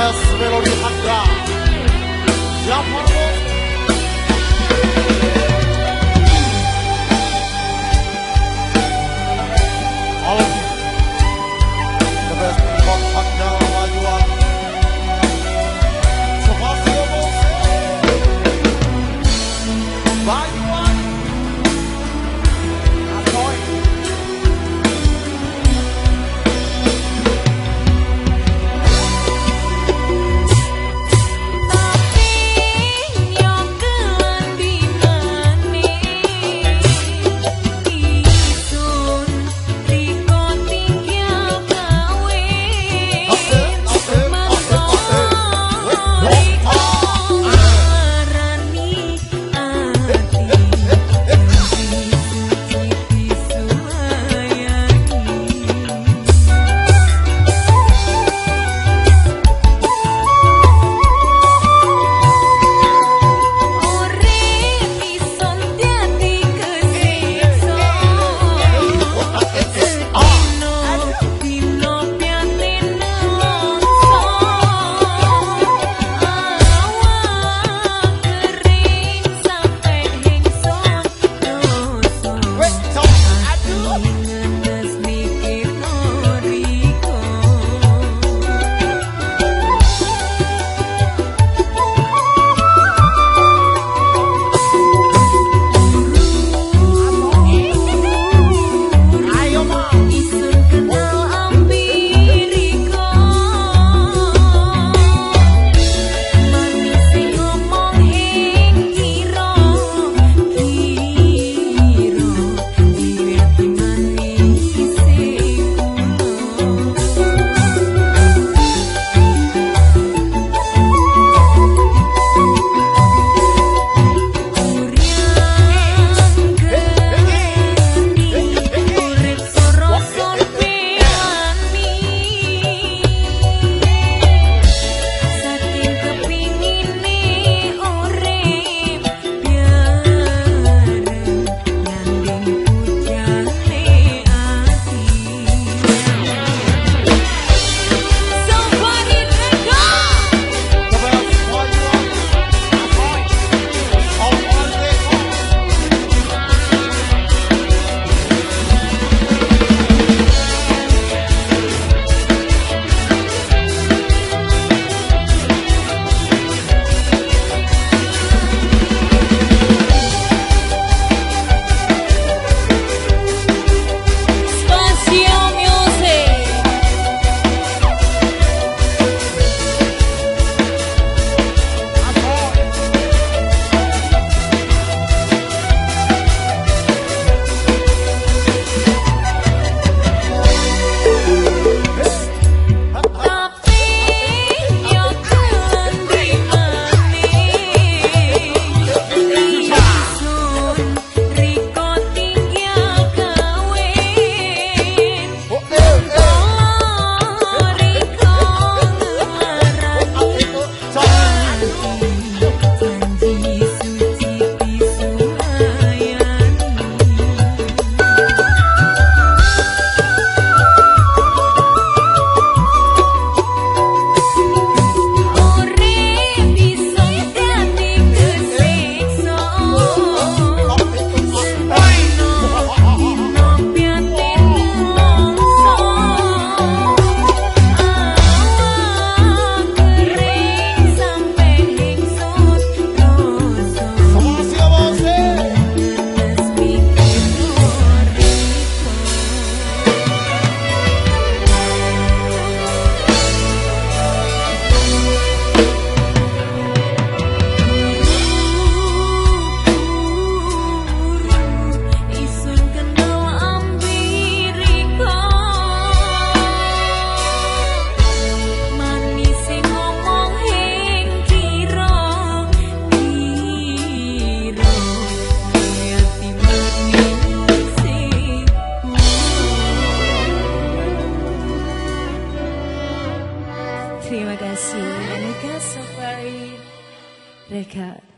Best melody hadda Ya Terima